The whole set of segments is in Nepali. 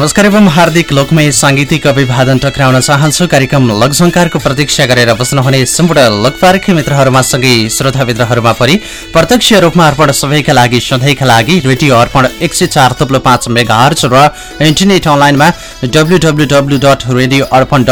नमस्कार एवं हार्दिक लोकमय साङ्गीतिक अभिवादन टक्राउन चाहन्छु। कार्यक्रम लोकसङ्कारको प्रतीक्षा गरेर बस्नुहुने सम्पूर्ण लोकपार्की मित्रहरूमा सँगै श्रोता मित्रहरूमा पनि प्रत्यक्ष रूपमा अर्पण सबैका लागि सधैँका लागि रेडियो अर्पण एक सय चार थुप्लो पाँच मेगा र इन्टरनेट अनलाइनमा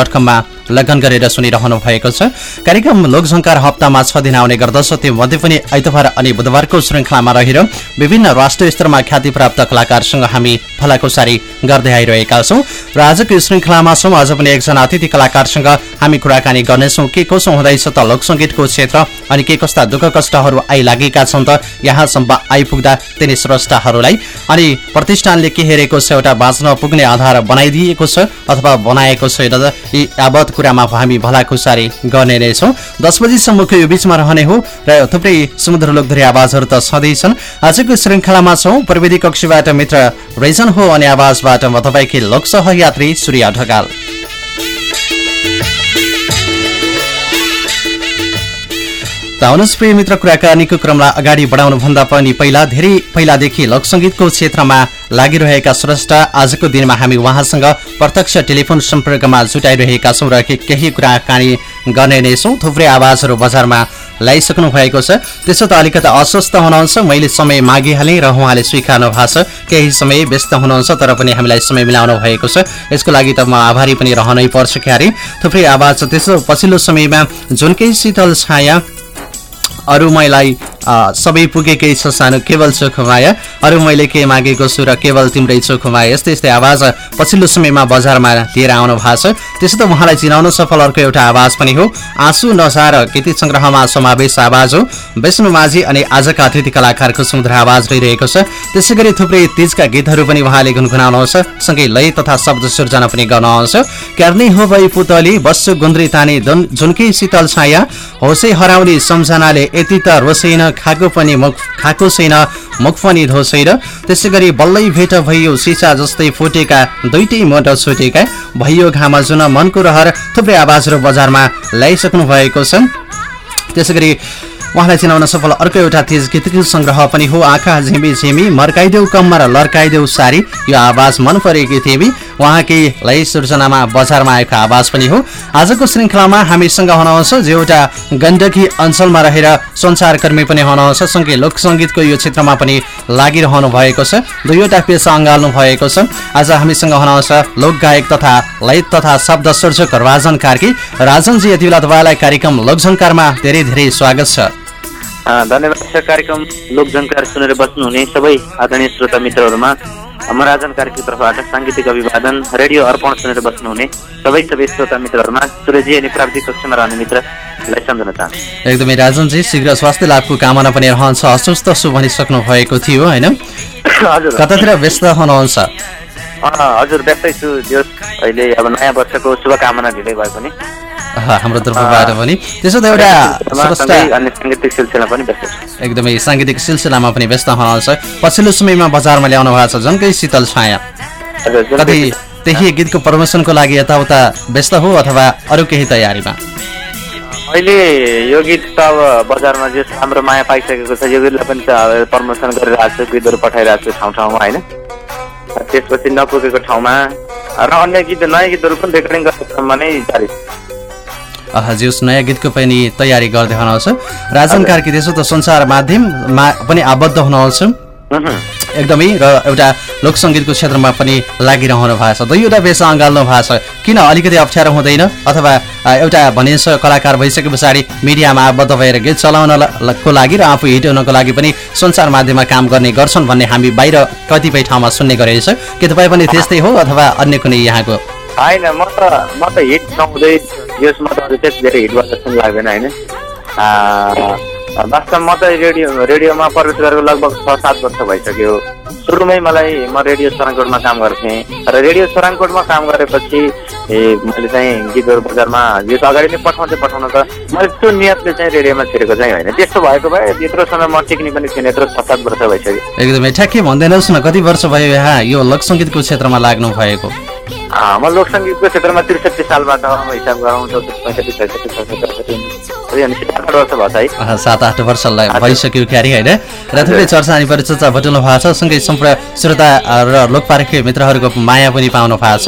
कममा लगन गरेर सुनिरहनु भएको छ। कार्यक्रम लोकसङ्कार हप्तामा छ दिन आउने गर्दछ। त्यो मध्ये पनि आइतबार अनि बुधबारको श्रृङ्खलामा रहेर विभिन्न राष्ट्रिय स्तरमा ख्याति प्राप्त कलाकारसँग हामी फलाकुसारी गर्दै आइरहेका छौँ। र आजको श्रृङ्खलामा छौँ। अझ पनि एकजना अतिथि कलाकारसँग हामी कुराकानी गर्नेछौँ। के कसो हुँदैछ त लोकसङ्गीतको क्षेत्र अनि के कस्ता दुःख कष्टहरू आइलागेका छन् त यहाँसम्म आइपुग्दा तिनी स्रष्टाहरूलाई अनि प्रतिष्ठानले के हेरेको छ एउटा बाँच्न पुग्ने आधार बनाइदिएको छ अथवा बनाएको छैन यी यावत कुरामा हामी भलाखुसारी गर्ने नै छौँ। दस बजीसम्मको यो बिचमा रहने हो र थुप्रै समुद्र लोकधरी आवाजहरू त छँदैछन्। आजको श्रृङ्खलामा छौँ। प्रविधि कक्षीबाट मित्र रेजन हो अनि आवाजबाट म तपाईँकी लोकसहयात्री सूर्य ढकाल। त आउनुहोस् प्रिय मित्र कुराकानीको क्रमलाई अगाडि बढाउनुभन्दा पनि पहिला धेरै पहिलादेखि लोकसङ्गीतको क्षेत्रमा लागिरहेका स्रष्टा आजको दिनमा हामी उहाँसँग प्रत्यक्ष टेलिफोन सम्पर्कमा जुटाइरहेका छौँ र केही कुराकानी गर्ने नै छौँ। थुप्रै आवाजहरू बजारमा ल्याइसक्नु भएको छ। त्यसो त अलिकति अस्वस्थ हुनुहुन्छ। मैले समय मागिहालेँ र उहाँले स्वीकार्नु भएको छ। केही समय व्यस्त हुनुहुन्छ तर पनि हामीलाई समय मिलाउनु भएको छ। यसको लागि त म आभारी पनि रहनै पर्छ क्यारे। थुप्रै आवाज त्यसो पछिल्लो समयमा जुनकै शीतल छाया अरू मैलाई सबै पुगेकै छ सानो केवल चोखमाया अरू मैले के मागेको छु र केवल तिम्रै चोखमाया यस्तै यस्तै आवाज पछिल्लो समयमा बजारमा लिएर आउनु भएको छ। त्यसो त उहाँलाई चिनाउन सफल अर्को एउटा आवाज पनि हो। आँसु नसार गीत सङ्ग्रहमा समावेश आवाज हो। विष्णु माझी अनि आजका अतिथि कलाकारको सुन्दर आवाज रहिरहेको छ। त्यसै गरी थुप्रै तिजका गीतहरू पनि उहाँले गुनगुनाउनुहुन्छ सँगै लय तथा शब्द सिर्जना पनि गर्नुहुन्छ क्यार्ने हो भई पुतली बस्छु गुन्द्री ताने झुन्की शीतल छाया। होसै हराउने सम्झनाले यति त रोसैन खाएको पनि मुख खाएको छैन मुख पनि धोसैन त्यसै गरी बल्लै भेट भइयो सिसा जस्तै फुटेका दुइटै मोटर छुटेका भइयो घामा जुन मनको रहर थुप्रै आवाजहरू बजारमा ल्याइसक्नु भएको छ त्यसै गरी उहाँलाई चिनाउन सफल अर्को एउटा तेज गीतको सङ्ग्रह पनि हो। आँखा झिमी झिमी मर्काइदेऊ कम्मा र लर्काइदेऊ सारी। यो आवाज मन परेकी थिएँ उहाँकै लय सृजनामा बजारमा आएको आवाज पनि हो। आजको श्रृङ्खलामा हामीसँग हुनुहुन्छ जो एउटा गण्डकी अञ्चलमा रहेर सञ्चारकर्मी पनि हुनुहुन्छ। सँगै लोकसङ्गीतको यो क्षेत्रमा पनि लागिरहनु भएको छ। दुईवटा पेसा अँगाल्नु भएको छ। आज हामीसँग हुनुहुन्छ लोकगायक तथा लय तथा शब्द सर्जक राजन कार्की। राजनजी यति बेला तपाईँलाई कार्यक्रम लोकझङ्कारमा धेरै धेरै स्वागत छ। धन्यवाद कार्यक्रम लोकझङ्कार सुनेर बस्नुहुने सबै आदरणीय श्रोता मित्रहरूमा म राजन कार्की तर्फबाट साङ्गीतिक अभिवादन रेडियो अर्पण सुनेर बस्नुहुने सबै सबै श्रोता मित्रहरूमा सूर्यजी अनि प्राविधिक कक्षमा रहने मित्रलाई सम्झन चाहन्छु एकदमै राजनजी शीघ्र स्वास्थ्य लाभको कामना पनि रहन्छ अस्वस्थ छु भनिसक्नु भएको थियो होइन कतातिर व्यस्त हुनुहुन्छ हजुर व्यस्तै छु जो अहिले अब नयाँ वर्षको शुभकामना ढिलै भए पनि हाम्रो तर्फबाट पनि। त्यसो त एउटा एकदमै साङ्गीतिक सिलसिलामा पनि व्यस्त हुनुहुन्छ। पछिल्लो समयमा बजारमा ल्याउनु भएको छ झन्कै शीतल छाया। कति त्यही गीतको प्रमोसनको लागि यताउता व्यस्त हो अथवा अरू केही तयारीमा? अहिले यो गीत त अब बजारमा जे राम्रो माया पाइसकेको छ यो गीतलाई पनि प्रमोसन गरिरहेको छु गीतहरू पठाइरहेको छु ठाउँ ठाउँमा होइन? त्यसपछि नपुगेको ठाउँमा र अन्य गीत नयाँ गीतहरू पनि रेकर्डिङ गर्ने क्रममा नै जारी हजुर नयाँ गीतको पनि तयारी गर्दै हुनुहुन्छ। राजन कार्की त्यसो त सञ्चार माध्यममा पनि आबद्ध हुनुहुन्छ। एकदमै र एउटा लोकसङ्गीतको क्षेत्रमा पनि लागिरहनु भएको छ। दुईवटा पेसा अँगाल्नु भएको छ। किन अलिकति अप्ठ्यारो हुँदैन? अथवा एउटा भनिन्छ कलाकार भइसके पछाडि मिडियामा आबद्ध भएर गीत चलाउनको लागि र आफू हिट हुनको लागि पनि सञ्चार माध्यममा काम गर्ने गर्छन् भन्ने हामी बाहिर कतिपय ठाउँमा सुन्ने गरेको छ। के तपाईँ पनि त्यस्तै हो अथवा अन्य कुनै यहाँको? होइन म त म त हिट नहुँदै यसमा त अझै त्यति धेरै हिट गर्छ जस्तो लाग्दैन होइन? वास्तव म त रेडियो रेडियोमा प्रवेश गरेको लगभग छ सात वर्ष भइसक्यो। सुरुमै मलाई म रेडियो सराङकोटमा काम गर्थेँ। र रेडियो सराङकोटमा काम गरेपछि मैले चाहिँ गीतहरू बजारमा गीत अगाडि नै पठाउँथेँ पठाउन त मैले त्यो नियतले चाहिँ रेडियोमा छिरेको चाहिँ होइन। त्यस्तो भएको भए यत्रो समय म टेक्ने पनि थिएन यत्रो छ सात वर्ष भइसक्यो। एकदमै ठ्याक्कै भन्दैनस् न कति वर्ष भयो यहाँ यो लोकसङ्गीतको क्षेत्रमा लाग्नु भएको म लोकसङ्गीतको क्षेत्रमा त्रिसठी सालबाट हिसाब चौसठी पैँसठी छैसठी सडसठी सात आठ वर्ष भइसक्यो क्यारी होइन र थुप्रै चर्चा अनि परिचर्चा बटुल्नु भएको छ सँगै सम्पूर्ण श्रोता र लोकपारकीय मित्रहरूको माया पनि पाउनु भएको छ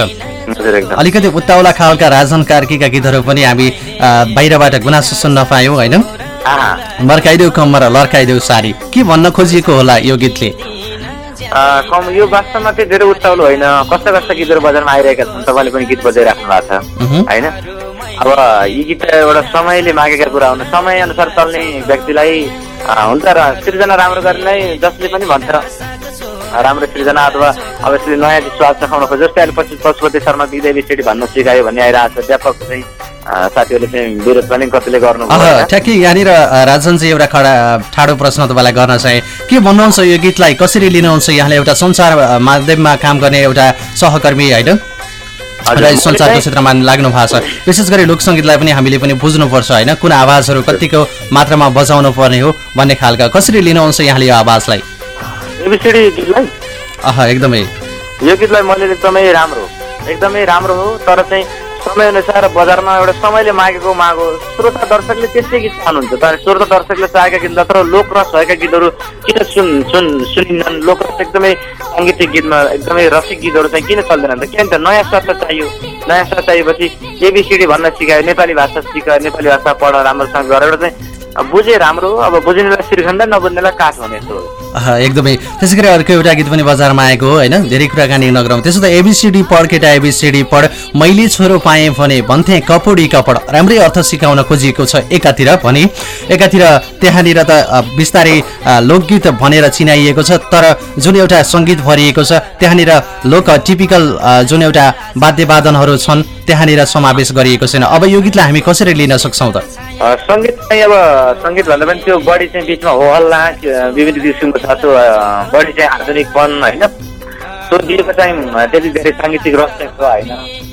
अलिकति उत्ताउला खालका राजन कार्कीका गीतहरू पनि हामी बाहिरबाट गुनासो सुन्न पायौँ होइन मर्काइदेऊ कम्मर लर्काइदेऊ सारी के भन्न खोजिएको होला यो गीतले कम यो वास्तवमा चाहिँ धेरै उत्ताउलो होइन कस्ता कस्ता गीतहरू बजारमा आइरहेका छन् तपाईँले पनि गीत बजाइराख्नु भएको छ। होइन अब यी गीत एउटा समयले मागेका कुरा हुन् समय अनुसार चल्ने व्यक्तिलाई हुन्छ र सृजना राम्रो गर्नेलाई जसले पनि भन्छ राम्रो सृजना अथवा अब यसले नयाँ स्वाद चखाउन खोज्छ जस्तै अहिले पछि पशुपति शर्मा विदेवी स्टेडी भन्न सिकायो भन्ने आइरहेको छ व्यापक चाहिँ साथीहरूले चाहिँ विरोध पनि कतिले गर्नु अह ठ्याक्कै यहाँनिर राजनजी एउटा खडा ठाडो प्रश्न तपाईँलाई गर्न चाहे। के भन्नुहुन्छ यो गीतलाई? कसरी लिनुहुन्छ? यहाँले एउटा संसार माध्यममा काम गर्ने एउटा सहकर्मी होइन? सञ्चारको चाहिँ- क्षेत्रमा लाग्नु भएको छ। विशेष गरी लोकसङ्गीतलाई पनि हामीले पनि बुझ्नुपर्छ होइन? कुन आवाजहरू कतिको मात्रामा बजाउनु पर्ने हो भन्ने खालका। कसरी लिनुहुन्छ यहाँले यो आवाजलाई? एकदमै। यो गीतलाई मैले एकदमै राम्रो एकदमै राम्रो हो। तर चाहिँ समयअनुसार बजारमा एउटा समयले मागेको माग। हो श्रोता दर्शकले त्यस्तै गीत चाहनुहुन्छ तर श्रोता दर्शकले चाहेका गीत नत्र लोकरस भएका गीतहरू किन सुन सुन सुनिन्छन् लोकरस एकदमै साङ्गीतिक गीतमा एकदमै रसिक गीतहरू चाहिँ किन चल्दैन त? किन त नयाँ त चाहियो। नयाँ स्वाद चाहिएपछि एबिसिडी भन्न सिकायो नेपाली भाषा सिक नेपाली भाषा पढ राम्रोसँग गरेर चाहिँ बुझे राम्रो अब बुझ्नेलाई श्रीखण्ड नबुझ्नेलाई काठ अह, एकदमै। त्यसै गरी अर्को एउटा गीत पनि बजारमा आएको हो होइन? धेरै कुराकानी नगरौँ। त्यसो त एबिसिडी पढ केटा एबिसिडी पढ। मैले छोरो पाएँ भने भन्थे कपडी कपड। राम्रै अर्थ सिकाउन खोजिएको छ एकातिर भने। एकातिर त्यहाँनिर त बिस्तारै लोकगीत भनेर चिनाइएको छ। तर जुन एउटा सङ्गीत भरिएको छ त्यहाँनिर लोक टिपिकल जुन एउटा वाद्यवादनहरू छन् त्यहाँनिर समावेश गरिएको छैन। अब यो गीतलाई हामी कसरी लिन सक्छौँ त? सङ्गीत चाहिँ अब सङ्गीत भन्दा पनि त्यो बढी चाहिँ बिचमा हो हल्ला विविध किसिमको छ त्यो बढी चाहिँ आधुनिकपन होइन? त्यो दिएको चाहिँ त्यति धेरै साङ्गीतिक रस चाहिँ होइन?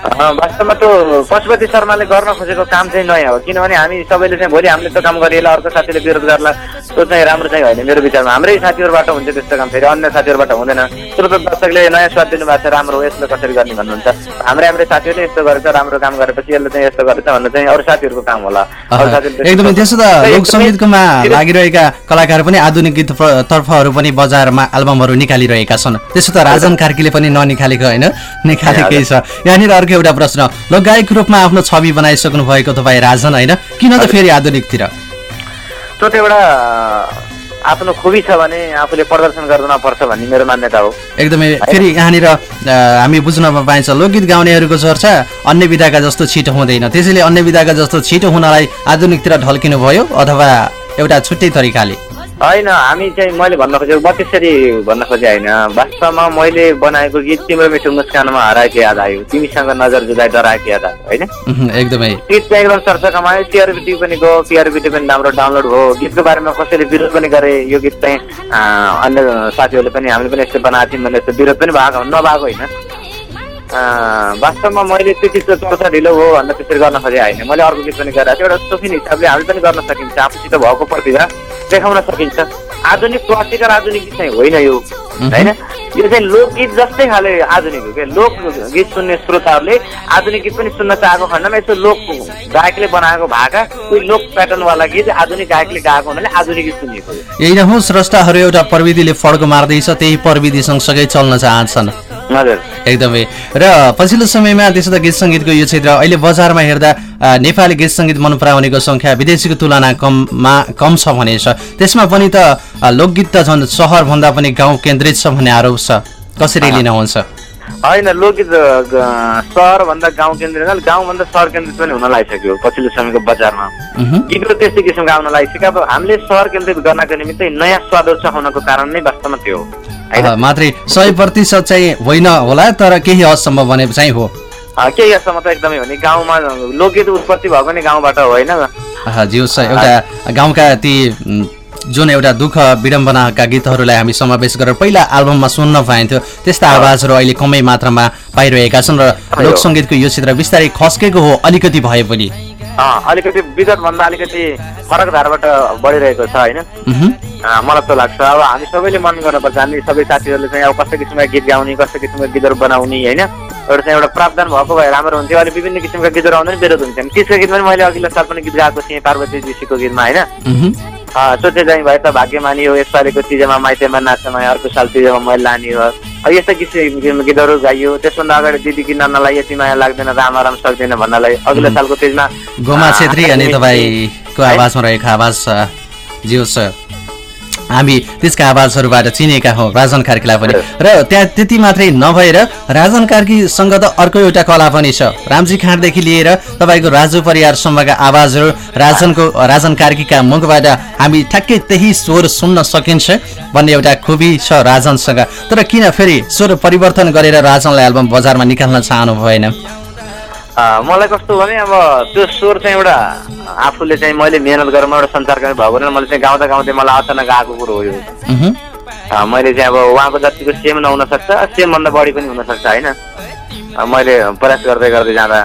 वास्तवमा त्यो पशुपति शर्माले गर्न खोजेको काम चाहिँ नयाँ हो। किनभने हामी सबैले चाहिँ भोलि हामीले त्यो काम गरिएला अर्को साथीले विरोध गर्ला त्यो चाहिँ राम्रो चाहिँ होइन मेरो विचारमा। हाम्रै साथीहरूबाट हुन्छ त्यस्तो काम फेरि अन्य साथीहरूबाट हुँदैन। श्रोत दर्शकले नयाँ स्वाद दिनुभएको छ राम्रो हो यसलाई कसरी गर्ने भन्नुहुन्छ। हाम्रै हाम्रै साथीहरूले यस्तो गरेछ राम्रो काम गरेपछि यसले चाहिँ यस्तो गरेछ भन्नु चाहिँ अरू साथीहरूको काम होला। एकदमै त्यसो त लोक सङ्गीतकोमा लागिरहेका कलाकार पनि आधुनिक गीत तर्फहरू पनि बजारमा एल्बमहरू निकालिरहेका छन्। त्यसो त राजन कार्कीले पनि ननिकालेको होइन? निकालेकै छ। यहाँनिर अर्को एउटा प्रश्न। लोकगायक रूपमा आफ्नो छवि बनाइसक्नु भएको तपाईँ राजन होइन? किन त फेरि आधुनिकतिर? त्यो त एउटा आफ्नो खुबी छ भने आफूले प्रदर्शन गर्न पर्छ भन्ने मेरो मान्यता हो। एकदमै। फेरि यहाँनिर हामी बुझ्नमा पाइन्छ लोकगीत गाउनेहरूको चर्चा अन्य विधाका जस्तो छिटो हुँदैन। त्यसैले अन्य विधाका जस्तो छिटो हुनलाई आधुनिकतिर ढल्किनु भयो अथवा एउटा छुट्टै तरिकाले। होइन हामी चाहिँ मैले भन्न खोजेको म त्यसरी भन्न खोजे होइन। वास्तवमा मैले बनाएको गीत तिम्रो मिठो मुस्कानमा हराएको याद आयो। तिमीसँग नजर जुदाई डराएको याद आयो होइन? एकदमै। गीत चाहिँ एकदम चर्चा कमायो। टिआरबिटी पनि गयो टिआरबिटी पनि राम्रो डाउनलोड भयो। गीतको बारेमा कसैले विरोध पनि गरे यो गीत चाहिँ अन्य साथीहरूले पनि हामीले पनि यस्तो बनाएको थियौँ भने यस्तो विरोध पनि भएको नभएको होइन। वास्तवमा मैले त्यो चिजको चर्चा ढिलो हो भनेर त्यसरी गर्न खोजेँ होइन। मैले अर्को गीत पनि गरेको थिएँ एउटा सोखिन हिसाबले हामी पनि गर्न सकिन्छ। आफूसित भएको प्रतिभा। देखाउन सकिन्छ। आधुनिक क्लासिकल आधुनिक गीत चाहिँ होइन यो। होइन? यो चाहिँ लोकगीत जस्तै खाले आधुनिक हो क्या। लोक गीत सुन्ने श्रोताहरूले आधुनिक गीत पनि सुन्न चाहेको खण्डमा यसो लोक गायकले बनाएको भाका कोही लोक प्याटर्नवाला गीत आधुनिक गायकले गाएको हुनाले आधुनिक गीत सुनिएको यही नै हो स्रष्टाहरू एउटा प्रविधिले फड्को मार्दैछ त्यही प्रविधि सँगसँगै चल्न चाहन्छन्। एकदमै। र पछिल्लो समयमा त्यसो त गीत सङ्गीतको यो क्षेत्र अहिले बजारमा हेर्दा नेपाली गीत सङ्गीत मन पराउनेको सङ्ख्या विदेशीको तुलना कममा कम छ भने छ। त्यसमा पनि त लोकगीत त झन् सहरभन्दा पनि गाउँ केन्द्रित छ भन्ने आरोप छ। कसरी लिनुहुन्छ होइन लोकगीत सहरभन्दा गाउँ केन्द्रित गाउँभन्दा सहर केन्द्रित पनि हुन लागिसक्यो पछिल्लो समयको बजारमा। गीतहरू त्यस्तै किसिमको आउन लागिसक्यो। अब हामीले सहर केन्द्रित गर्नको निमित्त नयाँ स्वादहरू चखाउनको कारण नै वास्तवमा त्यो हो। मात्रै सय प्रतिशत चाहिँ होइन होला तर केही हदसम्म भने चाहिँ हो। केही हदसम्म त एकदमै हो नि। गाउँमा लोकगीत उत्पत्ति भएको नि गाउँबाट होइन ज्यू एउटा गाउँका ती जुन एउटा दुःख विडम्बनाका गीतहरूलाई हामी समावेश गरेर पहिला एल्बममा सुन्न पाइन्थ्यो त्यस्ता आवाजहरू अहिले कमै मात्रामा पाइरहेका छन् र लोकसङ्गीतको यो क्षेत्र बिस्तारै खस्केको हो अलिकति भए पनि। अलिकति विगतभन्दा अलिकति फरक धारबाट बढिरहेको छ होइन? मलाई त लाग्छ। अब हामी सबैले मन गर्नुपर्छ हामी सबै साथीहरूले चाहिँ अब कस्तो किसिमका गीत गाउने कस्तो किसिमको गीतहरू बनाउने होइन? एउटा चाहिँ एउटा प्रावधान भएको भए राम्रो हुन्थ्यो। अहिले विभिन्न किसिमका गीतहरू आउँदा नि विरोध हुन्थ्यो। त्यसको गीतमा पनि मैले अघिल्लो साल पनि गीत गाएको थिएँ पार्वती ऋषिको गीतमा होइन? सोचे चाहिँ भए त भाग्य मानियो यसपालिको तिजमा माइतेमा नाच्नमा अर्को साल तिजमा मैले लाने हो। अब यस्ता किसिम गीतहरू गाइयो। त्यसभन्दा अगाडि दिदी कि नानालाई यति माया लाग्दैन राम आराम सक्दैन भन्नलाई अघिल्लो सालको तिजमा गोमा छेत्री अनि तपाईँको है? आवाजमा रहेको आवाज अ, जे होस् अ, हामी त्यसका आवाजहरूबाट चिनेका हौँ राजन कार्कीलाई पनि। र त्यहाँ त्यति मात्रै नभएर राजन कार्कीसँग त अर्को एउटा कला पनि छ। रामजी खाँडदेखि लिएर तपाईँको राजु परिवारसम्मका आवाजहरू राजनको राजन कार्कीका मुखबाट हामी ठ्याक्कै त्यही स्वर सुन्न सकिन्छ भन्ने एउटा खुबी छ राजनसँग। तर किन फेरि स्वर परिवर्तन गरेर राजनलाई एल्बम बजारमा निकाल्न चाहनु भएन मलाई कस्तो भने अब त्यो स्वर चाहिँ एउटा आफूले चाहिँ मैले मेहनत गरेर म एउटा सञ्चारकर्मी भएको भने मैले चाहिँ गाउँदा गाउँदै मलाई अचानक आएको कुरो हो यो। मैले चाहिँ अब उहाँको जतिको सेम नहुन सक्छ सेमभन्दा बढी पनि हुनसक्छ होइन? मैले प्रयास गर्दै गर्दै जाँदा।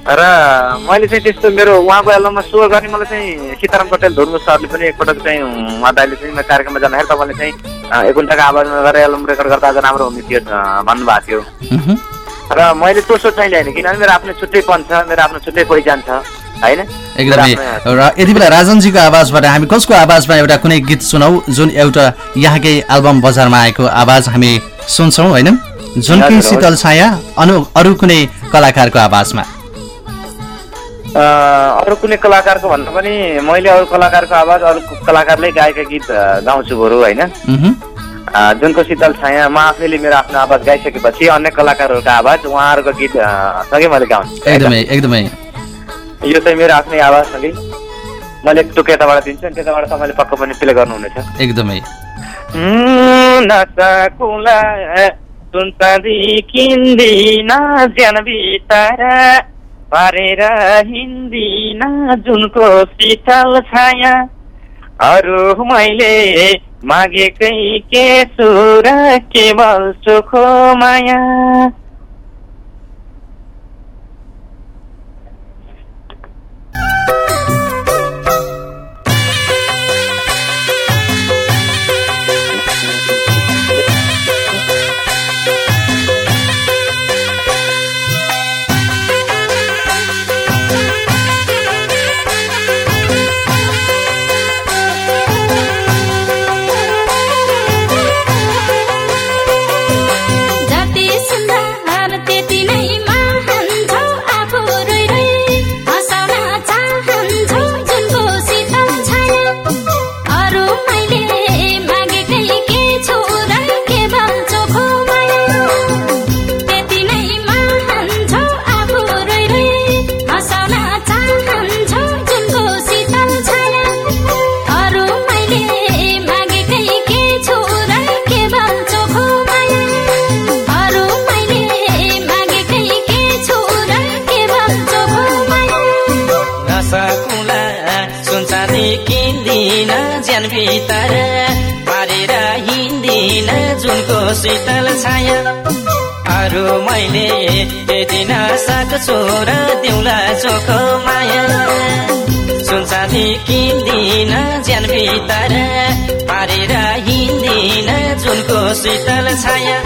र मैले चाहिँ त्यस्तो मेरो उहाँको एल्बममा स्वर गर्ने मलाई चाहिँ सीताराम पटेल धुर्मु सरले पनि एकपटक चाहिँ उहाँ दाइले चाहिँ म कार्यक्रममा जाँदाखेरि तपाईँले चाहिँ अँ, एक घन्टाको आवाजमा गरेर एल्बम रेकर्ड गर्दा अझ राम्रो हुने थियो भन्नुभएको थियो। र मैले त्यो सोच चाहिँ ल्याएन किनभने मेरो आफ्नो छुट्टैपन छ मेरो आफ्नो छुट्टै पहिचान छ होइन? एकदमै। र यति बेला राजनजीको आवाजबाट हामी कसको आवाजमा एउटा कुनै गीत सुनौ जुन एउटा यहाँकै एल्बम बजारमा आएको आवाज हामी सुन्छौँ होइन? जुनकै हजुर, शीतल छाया अनु अरू कुनै कलाकारको आवाजमा? अरू कुनै कलाकारको भन्दा पनि मैले अरू कलाकारको आवाज अरू कलाकारले गाएका गीत गाउँछु बरु होइन? जुनको शीतल छाया म आफैले मेरो आफ्नो आवाज गाइसकेपछि अन्य कलाकारहरूको आवाज उहाँहरूको गीत सँगै मैले गाउँछु। एकदमै एकदमै। यो चाहिँ मेरो आफ्नै आवाजसँगै मैले एक टुक यताबाट दिन्छु अनि त्यताबाट तपाईँले पक्क पनि प्ले गर्नुहुनेछ। एकदमै। पारेर हिन्दिन जुनको शीतल छाया। अरू मैले मागेकै के सुर केवल सुखो माया। भित्र पारेर हिँड्दिन जुनको शीतल छाया।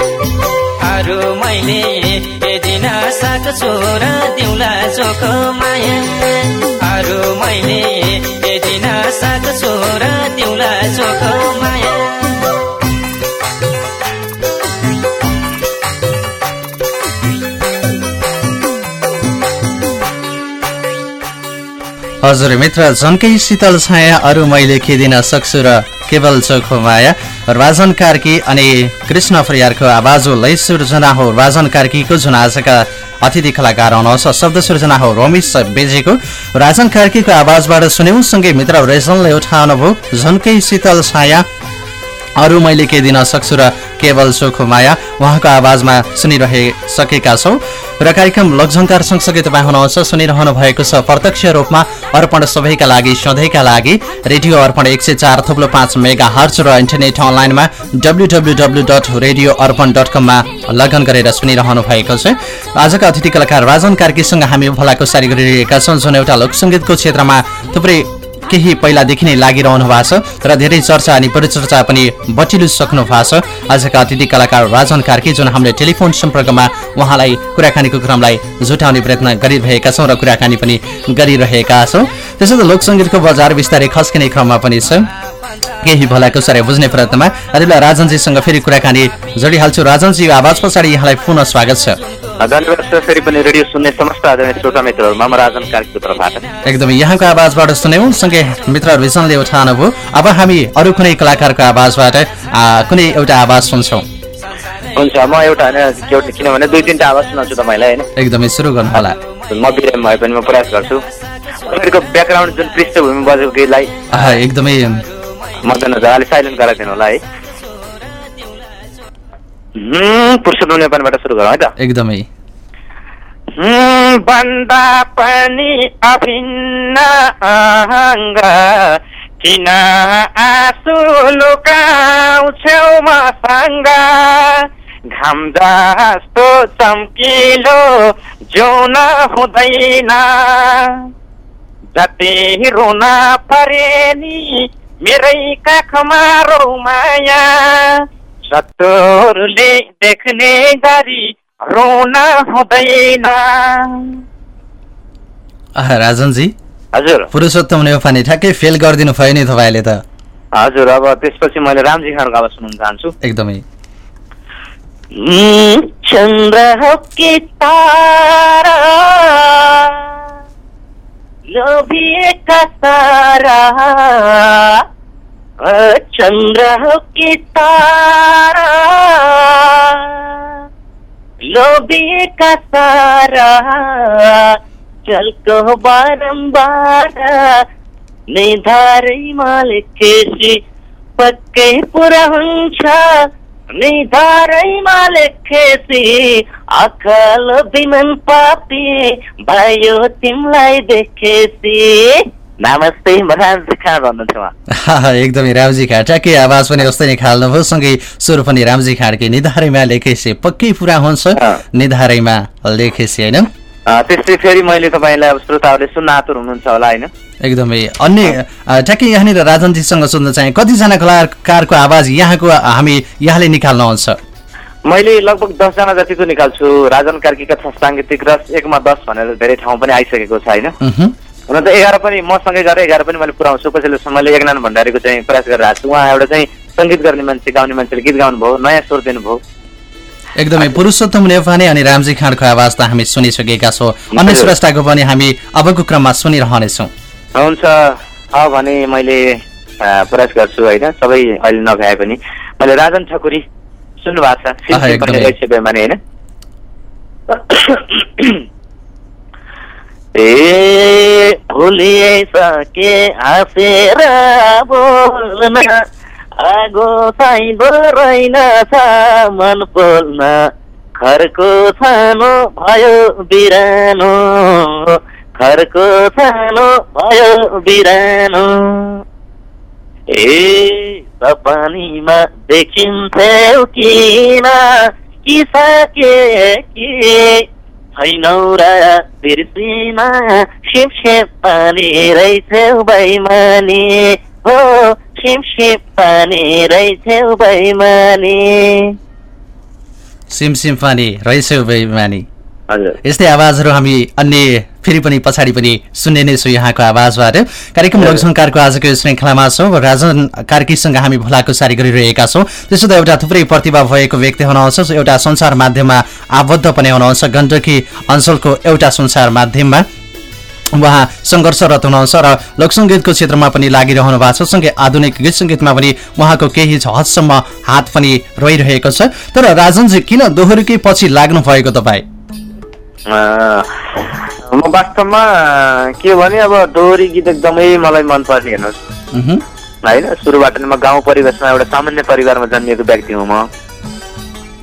अरू मैले दिन सक्छु र दिउला चोखो माया। हजुर मित्र झन्कै शीतल छाया अरू मैले के दिन सक्छु र केवल चोखो माया। राजन कार्की अनि कृष्ण परियारको आवाज हो सृजना हो। राजन कार्कीको जुन आजका अतिथि कलाकार हुनुहुन्छ शब्द सृजना हो रमेश बेजेको। राजन कार्कीको आवाजबाट सुन्यौँ सँगै मित्र रेजनले उठाउनुभयो झन्कै शीतल छाया अरू मैले के दिन सक्छु र केवल चोखो माया उहाँको आवाजमा सुनिरहे सकेका छौँ। र कार्यक्रम लकझङ्कार सँगसँगै तपाईँ हुनुहुन्छ सुनिरहनु भएको छ। प्रत्यक्ष रूपमा अर्पण सबैका लागि सधैँका लागि रेडियो अर्पण एक सय चार थुप्लो पाँच मेगा हर्च र इन्टरनेट अनलाइनमा W W W dot radio Arpan dot कममा लगन गरेर सुनिरहनु भएको छ। आजका अतिथि कलाकार राजन कार्कीसँग हामी भलाकुसारी गरिरहेका छौँ जुन एउटा लोकसङ्गीतको क्षेत्रमा थुप्रै केही पहिलादेखि नै लागिरहनु भएको छ र धेरै चर्चा अनि परिचर्चा पनि बटिलिसक्नु भएको छ। आजका अतिथि कलाकार राजन कार्की जुन हामीले टेलिफोन सम्पर्कमा उहाँलाई कुराकानीको क्रमलाई जुटाउने प्रयत्न गरिरहेका छौँ र कुराकानी पनि गरिरहेका छौँ। त्यसो त लोकसङ्गीतको बजार बिस्तारै खस्किने क्रममा पनि छ। केही भलाको सर बुझ्ने प्रयत्नमा यति बेला राजनजीसँग फेरि कुराकानी जोडिहाल्छु। राजनजी आवाज पछाडि यहाँलाई पुनः स्वागत छ। धन्यवाद फेरि पनि रेडियो सुन्ने समस्त आदरणीय श्रोता मित्रहरूमा म राजन कार्कीको तर्फबाट। एकदमै यहाँको आवाजबाट सुन्यौँ सँगै मित्र रिजनले उठाउनुभयो अब हामी अरू कुनै कलाकारको आवाजबाट कुनै एउटा आवाज सुन्छौँ। हुन्छ म एउटा होइन किनभने दुई तिनवटा आवाज सुनाउँछु तपाईँलाई होइन? एकदमै सुरु गर्नुहोला म बिराम भए पनि म प्रयास गर्छु। तपाईँको ब्याकग्राउन्ड जुन पृष्ठभूमि बजेको गीतलाई एकदमै मध्यनजर अलिक साइलेन्ट गराइदिनु होला है। पुरुषोत्तम नेपालबाट सुरु गरौँ है त एकदमै. भन्दा पनि अभिन्न अहङ्ग किन आँसु लुकाउँछौ मसँग घाम जस्तो चम्किलो जिउन हुँदैन जति रुन परे नि मेरै काखमा रौ माया शत्रुले देख्ने गरी रोन हुँदैन राजनजी। हजुर। पुरुषोत्तम नेउपाने ठ्याक्कै फेल गरिदिनु भयो नि तपाईँले त। हजुर अब त्यसपछि मैले रामजी खानको आवाज सुनाउन चाहन्छु। एकदमै। चन्द्र हो कि तारा? लोभिएका सारा अ, चन्द्र हो कि तारा लोभिएका सारा जलको बारम्बार निधारैमा लेखेपछि पक्कै पुरा हुन्छ निधारैमा लेखेपछि अकल विमान पापी भयो तिमीलाई देखेपछि नमस्ते एकदमै रामजी खाँड ट्याक्कै आवाज पनि उस्तै नै खाल्नुभयो सँगै स्वर पनि रामजी खाँडकै निधारैमा लेखेसे। पक्कै पुरा हुन्छ। निधारैमा लेखेसे होइन? त्यस्तै फेरि मैले तपाईँलाई श्रोताहरूले सुन्न आतुर हुनुहुन्छ होला होइन? एकदमै। अन्य ठ्याक्कै यहाँनिर राजनीतिसँग सोध्न चाहे कतिजना कलाकारको आवाज यहाँको हामी यहाँले निकाल्नुहुन्छ मैले लगभग दसजना जतिको निकाल्छु। राजन कार्कीका छ साङ्गीतिक रस एकमा दस भनेर धेरै ठाउँ पनि आइसकेको छ होइन? हुन त एघार पनि मसँगै गएर एघार पनि मैले पुऱ्याउँछु। पछिल्लो मैले एकनारायण भण्डारीको चाहिँ प्रयास गरिरहेको छु। उहाँ एउटा चाहिँ सङ्गीत गर्ने मान्छे गाउने मान्छेले गीत गाउनु भयो नयाँ स्वर दिनुभयो। एकदमै पुरुषोत्तम नेवाने अनि रामजी खाँडको आवाज त हामी सुनिसकेका छौँ। अन्य। श्रेष्ठाको पनि हामी अबको क्रममा सुनिरहनेछौँ। हुन्छ। भने मैले प्रयास गर्छु होइन। सबै अहिले नभए पनि। मैले राजन ठकुरी सुन्नु भएको छ होइन। ए भुलिसके हाँसेर बोल्न। आगो साइदो रहेनछ मन बोल्न खरको सानो भयो बिरानो। खरको सानो भयो बिरानो। ए सपनीमा देखिन्थ्यौ किन? कि सके कि छैनौ र बिर्सिमा सिप सिप पानी रहेछौ बैमानी। हो सिप सिप पानी रहेछौ बैमानी। सिमसिम पानी रहेछ बेमानी। यस्तै आवाजहरू हामी अन्य फेरि पनि पछाडि पनि सुन्ने नै छौँ यहाँको आवाजबाट। कार्यक्रम लोकसङ्कारको आजको यो श्रृङ्खलामा छौँ। राजन कार्कीसँग हामी भलाकुसारी गरिरहेका छौँ। त्यसो त एउटा थुप्रै प्रतिभा भएको व्यक्ति हुनुहुन्छ एउटा सञ्चार माध्यममा आबद्ध पनि हुनुहुन्छ। गण्डकी अञ्चलको एउटा सञ्चार माध्यममा उहाँ सङ्घर्षरत हुनुहुन्छ र लोकसङ्गीतको क्षेत्रमा पनि लागिरहनु भएको छ। सँगै आधुनिक गीत सङ्गीतमा पनि उहाँको केही हदसम्म हात पनि रहिरहेको छ। तर राजनजी किन दोहोरीकै पछि लाग्नु भएको तपाईँ? म वास्तवमा के भने अब दोहोरी गीत एकदमै मलाई मनपर्ने हेर्नुहोस्। होइन सुरुबाट नै म गाउँ परिवेशमा एउटा सामान्य परिवारमा जन्मिएको व्यक्ति हुँ म।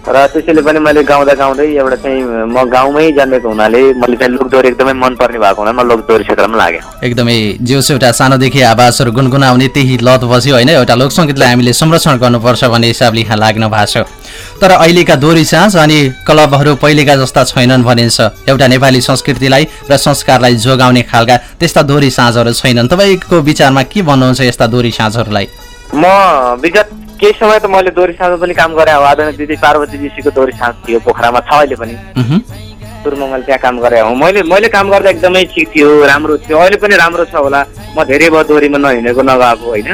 र त्यसैले पनि मैले गाउँदा गाउँदै एउटा चाहिँ म गाउँमै जन्मेको हुनाले मैले चाहिँ लोकदोहोरी एकदमै मनपर्ने भएको हुनाले म लोकदोहोरी क्षेत्रमा लागेँ। एकदमै जिउस एउटा सानोदेखि आवाजहरू गुनगुनाउने त्यही लत बस्यो होइन एउटा लोकसङ्गीतलाई हामीले संरक्षण गर्नुपर्छ भन्ने हिसाबले यहाँ लाग्नु भएको छ। तर अहिलेका दोहोरी साँझ अनि क्लबहरू पहिलेका जस्ता छैनन् भनिन्छ। एउटा नेपाली संस्कृतिलाई र संस्कारलाई जोगाउने खालका त्यस्ता दोहोरी साँझहरू छैनन्। तपाईँको विचारमा के भन्नुहुन्छ यस्ता दोहोरी साँझहरूलाई? म विगत केही समय त मैले दोहोरी साँझमा पनि काम गरेँ अब आदरणीय दिदी पार्वतीजीसीको दोहोरी साँझ थियो पोखरामा छ अहिले पनि। सुरुमा मैले त्यहाँ काम गरेँ हो। मैले मैले काम गर्दा एकदमै ठिक थियो राम्रो थियो। अहिले पनि राम्रो छ होला। म धेरै भयो दोहोरीमा नहिँडेको नगएको होइन?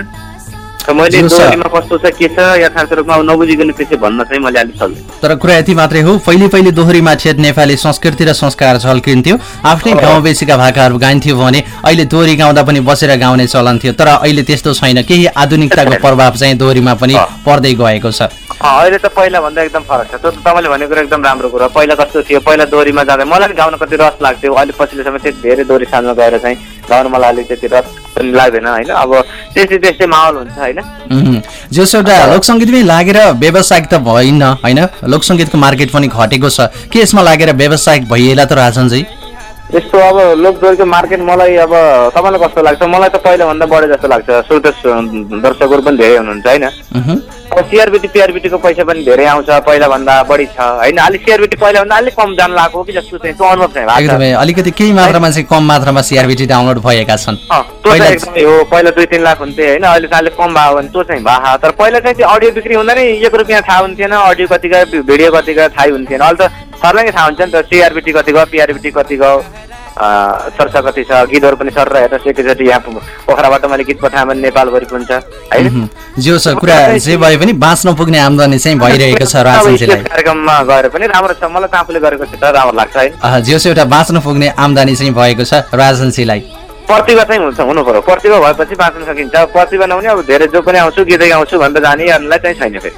मैले जो छ। दोहोरीमा कस्तो छ के छ यथार्थ रूपमा अब नबुझिकन त्यसै भन्न चाहिँ मैले अलिक सक्दैन तर कुरा यति मात्रै हो पहिले पहिले दोहोरीमा ठेट नेपाली संस्कृति र संस्कार झल्किन्थ्यो। आफ्नै गाउँ बेसीका भाकाहरू गाइन्थ्यो भने अहिले दोहोरी गाउँदा पनि बसेर गाउने चलन थियो। तर अहिले त्यस्तो छैन। केही आधुनिकताको प्रभाव चाहिँ दोहोरीमा पनि पर्दै गएको छ। अहिले त पहिला भन्दा एकदम फरक छ। त्यो त तपाईँले भनेको कुरा एकदम राम्रो कुरा पहिला कस्तो थियो? पहिला दोहोरीमा जाँदा मलाई पनि गाउन कति रस लाग्थ्यो। अहिले पछिल्लो समय त्यति धेरै दोहोरी साँझमा गएर चाहिँ गाउन मलाई अलिक त्यति रस पनि लाग्दैन होइन? अब त्यस्तै त्यस्तै माहौल हुन्छ होइन? जस एउटा लोकसङ्गीतमै लागेर व्यावसायिक त भइन्न होइन? लोकसङ्गीतको मार्केट पनि घटेको छ। के यसमा लागेर व्यावसायिक भइएला त राजनजी यस्तो अब लोकदोहोरीको मार्केट मलाई अब तपाईँलाई कस्तो लाग्छ? मलाई त पहिलाभन्दा बढी जस्तो लाग्छ। श्रोत दर्शकहरू पनि धेरै हुनुहुन्छ होइन? अब सिआरबिटी पिआरबिटीको पैसा पनि धेरै आउँछ पहिलाभन्दा बढी छ होइन? अलिक सिआरबिटी पहिलाभन्दा अलिक कम जान लाग्यो कि जस्तो चाहिँ त्यो अनुभव चाहिँ एकदमै। अलिकति केही मात्रामा चाहिँ कम मात्रामा सिआरबिटी डाउनलोड भएका छन्। त्यो चाहिँ एकदमै हो। पहिला दुई तिन लाख हुन्थ्यो होइन? अहिले त अलिक कम भयो भने त्यो चाहिँ भए तर पहिला चाहिँ त्यो अडियो बिक्री हुँदा नि एक रुपियाँ थाहा हुन्थेन अडियो कति गयो भिडियो कति गयो थाहै हुन्थेन। अहिले त सर्लाङ्गै थाहा हुन्छ नि त सिआरबिटी कति गयो पिआरबिटी कति गयो चर्चा कति छ गीतहरू पनि सर हेर्नुहोस् एकैचोटि यहाँ पोखराबाट मैले गीत पठाएँ भने नेपालभरि हुन्छ होइन? जो छ कुरा जे भए पनि बाँच्न पुग्ने आम्दानी चाहिँ भइरहेको छ कार्यक्रममा गएर पनि राम्रो छ मलाई त आफूले गरेको त राम्रो लाग्छ अह, जो चाहिँ एउटा बाँच्न पुग्ने आम्दानी चाहिँ भएको छ राजनजीलाई प्रतिभा चाहिँ हुन्छ हुनु पर्यो प्रतिभा भएपछि बाँच्न सकिन्छ। प्रतिभा नहुने अब धेरै जो पनि आउँछु गीतै गाउँछु भनेर जानेहरूलाई चाहिँ छैन फेरि।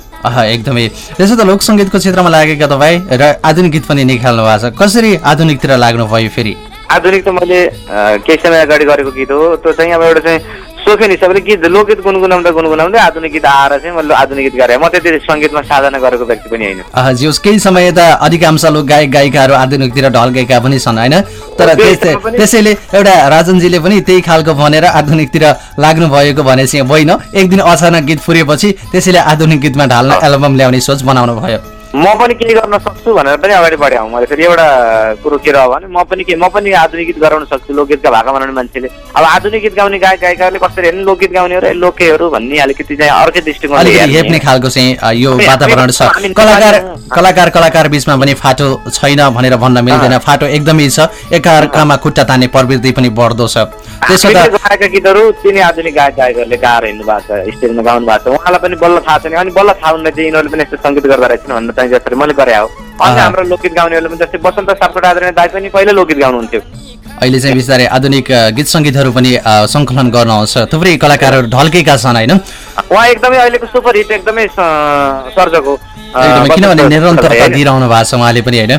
एकदमै। त्यसो त लोकसङ्गीतको क्षेत्रमा लागेका तपाईँ र आधुनिक गीत पनि निकाल्नु भएको छ। कसरी आधुनिकतिर लाग्नु भयो फेरि? आधुनिक त मैले केही समय अगाडि गरेको गीत हो। त्यो चाहिँ अब एउटा चाहिँ सोखिन हिसाबले गीत लोकगीत गुनगुनाउँदा गुनगुनाउँदै आधुनिक गीत आएर चाहिँ मैले आधुनिक गीत गरेँ। म त्यति सङ्गीतमा साधना गरेको व्यक्ति पनि होइन। जियोस् केही समय त अधिकांश लोक गायक गायिकाहरू आधुनिकतिर ढल्केका पनि छन् होइन? तर त्यसैले एउटा राजनजीले पनि त्यही खालको भनेर आधुनिकतिर लाग्नु भएको भने चाहिँ होइन। एक दिन अचानक गीत फुरेपछि त्यसैले आधुनिक गीतमा ढाल्न एल्बम ल्याउने सोच बनाउनु भयो म पनि केही गर्न सक्छु भनेर पनि अगाडि बढाएँ मैले फेरि एउटा कुरो के रह्यो भने म पनि के म पनि आधुनिक गीत गराउन सक्छु लोकगीतका भाका बनाउने मान्छेले। अब आधुनिक गीत गाउने गायक गायिकाहरूले कसरी हेर्ने लोकगीत गाउने हो र लोकेहरू भन्ने अलिकति चाहिँ अर्कै। हेप्ने खालको चाहिँ यो वातावरण छ। कलाकार कलाकार कलाकार बिचमा पनि फाटो छैन भनेर भन्न मिल्दैन। फाटो एकदमै छ। एकाअर्कामा खुट्टा तान्ने प्रवृत्ति पनि बढ्दो छ। त्यसो त गाएका गीतहरू तिनै आधुनिक गायक गायकहरूले गाएर हिँड्नु भएको छ स्टेजमा गाउनु भएको छ। उहाँलाई पनि बल्ल थाहा छैन अनि बल्ल थाहा हुँदा चाहिँ यिनीहरूले पनि यस्तो सङ्गीत गर्दा रहेछन् भन्ने चाहिँ जसरी मैले गरे हो। अनि। हाम्रो लोकगीत गाउनेहरूले पनि जस्तै बसन्त सापकोटा आदरणीय दाई पनि पहिला लोकगीत गाउनुहुन्थ्यो। अहिले चाहिँ बिस्तारै आधुनिक गीत सङ्गीतहरू पनि सङ्कलन गर्न आउँछ। थुप्रै कलाकारहरू ढल्केका छन् होइन? उहाँ एकदमै अहिलेको सुपर हिट एकदमै सर्जक हो। किनभने निरन्तरता? दिइरहनु भएको छ उहाँले पनि होइन।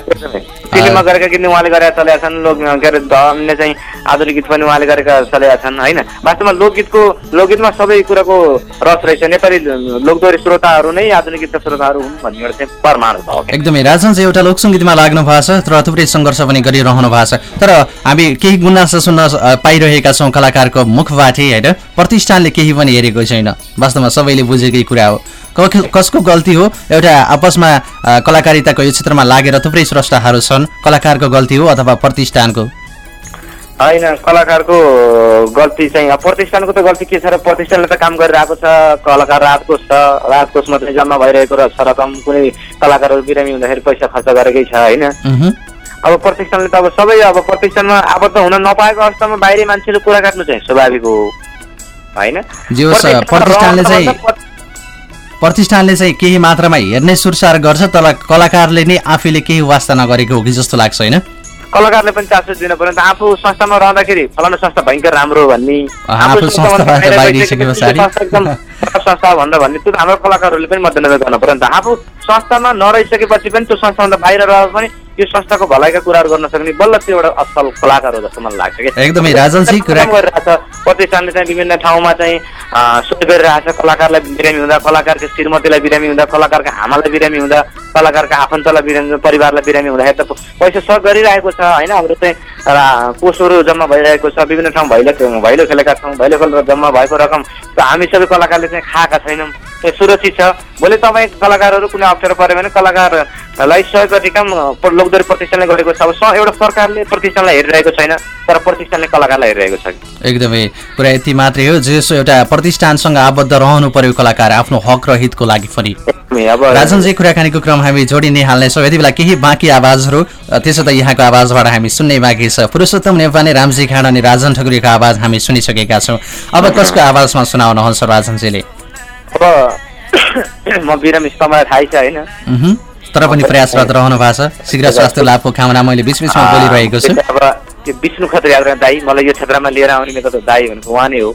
फिल्ममा गरेका गीत उहाँले गरेका चलेका छन् लोक के अरे चाहिँ आधुनिक गीत पनि उहाँले गरेका चलेका छन् होइन? वास्तवमा लोकगीतको लोकगीतमा सबै कुराको रस रहेछ। नेपाली लोकदोहोरी श्रोताहरू नै आधुनिक गीतका श्रोताहरू हुन् भन्ने एउटा चाहिँ प्रमाण हो एकदमै राजन चाहिँ एउटा लोकसङ्गीतमा लाग्नु भएको छ तर थुप्रै सङ्घर्ष पनि गरिरहनु भएको छ। तर हामी केही गुनासो सुन्न पाइरहेका छौँ कलाकारको मुखबाट होइन? प्रतिष्ठानले केही पनि हेरेको छैन। वास्तवमा सबैले बुझेकै कुरा हो। कसको गल्ती हो? एउटा आपसमा कलाकारिताको यो क्षेत्रमा लागेर थुप्रै स्रष्टाहरू छन्। कलाकारको गल्ती हो अथवा प्रतिष्ठानको? होइन कलाकारको गल्ती चाहिँ अब प्रतिष्ठानको त गल्ती के छ र प्रतिष्ठानले त काम गरिरहेको छ कलाकार राजकोष छ राजकोषमा चाहिँ जम्मा भइरहेको र छ रकम कुनै कलाकारहरू बिरामी हुँदाखेरि पैसा खर्च गरेकै छ होइन। अब प्रतिष्ठानले त अब सबै अब प्रतिष्ठानमा आबद्ध हुन नपाएको अवस्थामा बाहिरी मान्छेले कुरा काट्नु चाहिँ स्वाभाविक हो। होइन? प्रतिष्ठानले चाहिँ केही मात्रामा हेर्ने सुरसार गर्छ तर कलाकारले नै आफैले केही वास्ता नगरेको हो कि जस्तो लाग्छ होइन? कलाकारले पनि चासो दिनु पर्यो नि त। आफू संस्थामा रहँदाखेरि फलानु संस्था भयङ्कर राम्रो भन्ने। संस्था भनेर भन्ने। त्यो त हाम्रो कलाकारहरूले पनि मध्यनजर गर्नु पर्यो नि त। आफू संस्थामा नरहिसकेपछि पनि त्यो संस्थामा बाहिर रहेर पनि यो संस्थाको भलाइका कुराहरू गर्न सक्ने बल्ल त्यो एउटा असल कलाकार हो जस्तो मलाई लाग्छ कि। एकदमै काम गरिरहेछ प्रतिष्ठानले चाहिँ विभिन्न ठाउँमा चाहिँ सोध गरिरहेछ। कलाकारलाई बिरामी हुँदा कलाकारको श्रीमतीलाई बिरामी हुँदा कलाकारको आमालाई बिरामी हुँदा कलाकारको आफन्तलाई बिरामी परिवारलाई बिरामी हुँदाखेरि त पैसा सहयोग गरिरहेको छ होइन? हाम्रो चाहिँ कोषहरू जम्मा भइरहेको छ विभिन्न ठाउँ भैलो भैलो खेलेका छौँ भैलो खेलेर जम्मा भएको रकम हामी सबै कलाकारले चाहिँ खाएका छैनौँ। त्यो सुरक्षित छ। भोलि तपाईँ कलाकारहरू कुनै अप्ठ्यारो पऱ्यो भने कलाकारलाई सहयोग गर्ने काम लोकदरी प्रतिष्ठानले गरेको छ। अब स- एउटा सरकारले प्रतिष्ठानलाई हेरिरहेको छैन तर प्रतिष्ठानले कलाकारलाई हेरिरहेको छ। एकदमै कुरा यति मात्रै हो जसो एउटा प्रतिष्ठानसँग आबद्ध रहनु पर्यो कलाकार आफ्नो हक र हितको लागि पनि। राजनजी कुराकानीको क्रम हामी जोडि नै हाल्नेछौँ यति बेला केही बाँकी आवाजहरू त्यसो त यहाँको आवाजबाट हामी सुन्ने बाँकी छ। पुरुषोत्तम नेपाली रामजी खाँड अनि राजन ठकुरीको आवाज हामी सुनिसकेका छौँ। अब कसको आवाजमा सुनाउनुहुन्छ राजनजीले? अब म बिरामी समय थाहै छ होइन। तर पनि प्रयासरत रहनु भएको छ। शीघ्र स्वास्थ्य लाभको कामना मैले बिच बिचमा बोलिरहेको छु। अब त्यो विष्णु खत्री आएर दाई मलाई यो क्षेत्रमा लिएर आउने मेरो त दाई भनेको उहाँ नै हो।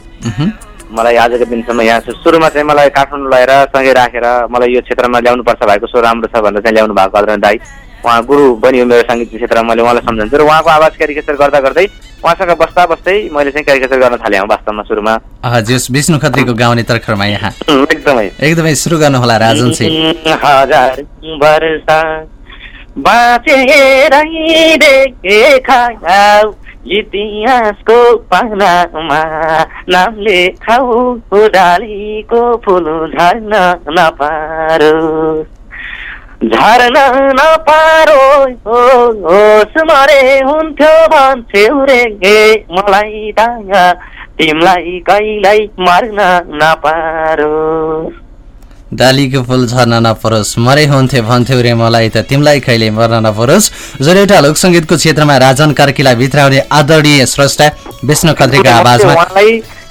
मलाई आजको दिनसम्म यहाँ छु। सुरुमा चाहिँ मलाई काठमाडौँ लगाएर सँगै राखेर मलाई यो क्षेत्रमा ल्याउनुपर्छ भएको सो राम्रो छ भनेर चाहिँ ल्याउनु भएको आदरणीय दाई। उहाँ गुरु बनियो मेरो साङ्गीतिक क्षेत्रमा मैले उहाँलाई सम्झन्छु। र उहाँको आवाज क्यारिकेचर गर्दा गर्दै उहाँसँग बस्दा बस्दै मैले चाहिँ क्यारिकेचर गर्न थालेँ वास्तवमा सुरुमा। अह, जस विष्णु खत्रीको गाउने तर्खरमा यहाँ। एकदमै। एकदमै सुरु गर्नुहोला हजार बाँचेर देखाऊ इतिहासको पानामा नाम लेखाऊ डालीको फुल झर्न नपारो। झर्न नपारो होस मरे हुन्थ्यो भन्थ्यौ रे मलाई दाया तिमीलाई कहिल्यै मर्न नपारो डालीको फुल झर्न नपरोस् मरे हुन्थे भन्थ्यौ रे मलाई त तिमीलाई कहिले मर्न नपरोस् जुन एउटा लोकसङ्गीतको क्षेत्रमा राजन कार्कीलाई भित्राउने आदरणीय स्रष्टा विष्णु खत्रीको आवाजमा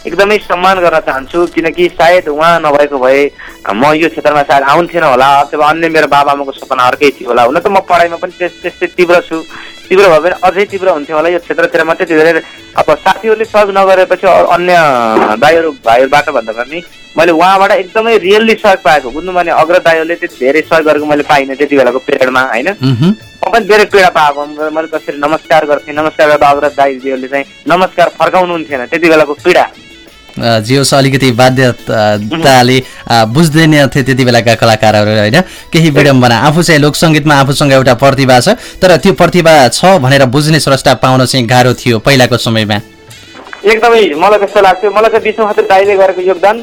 एकदमै सम्मान गर्न चाहन्छु किनकि सायद उहाँ नभएको भए म यो क्षेत्रमा सायद आउँथेन होला अथवा अन्य मेरो बाबाआमाको सपना अर्कै थियो होला। हुन त म पढाइमा पनि त्यस त्यस्तै तीव्र छु। तीव्र भयो भने अझै तीव्र हुन्थ्यो होला यो क्षेत्रतिर मात्रै। त्यो धेरै अब साथीहरूले सहयोग नगरेपछि अन्य दाईहरू भाइहरूबाट भन्दा पनि मैले उहाँबाट एकदमै रियल्ली सहयोग पाएको। बुझ्नु भने अग्र दाईहरूले त्यति धेरै सहयोग गरेको मैले पाइनँ त्यति बेलाको पिरियडमा होइन? म पनि धेरै पीडा पाएको। मैले कसरी नमस्कार गर्थेँ नमस्कार गर्दा अग्रज दाइजीहरूले चाहिँ नमस्कार फर्काउनुहुन्थेन त्यति बेलाको पीडा। अ, जे होस् अलिकति बाध्यताले बुझ्दैन थिए त्यति बेलाका कलाकारहरू होइन? केही विडम्बना। आफू चाहिँ लोकसङ्गीतमा आफूसँग एउटा प्रतिभा छ तर त्यो प्रतिभा छ भनेर बुझ्ने स्रष्टा पाउन चाहिँ गाह्रो थियो पहिलाको समयमा। एकदमै मलाई कस्तो लाग्थ्यो। मलाई चाहिँ विष्णु खातिर दाइले गरेको योगदान।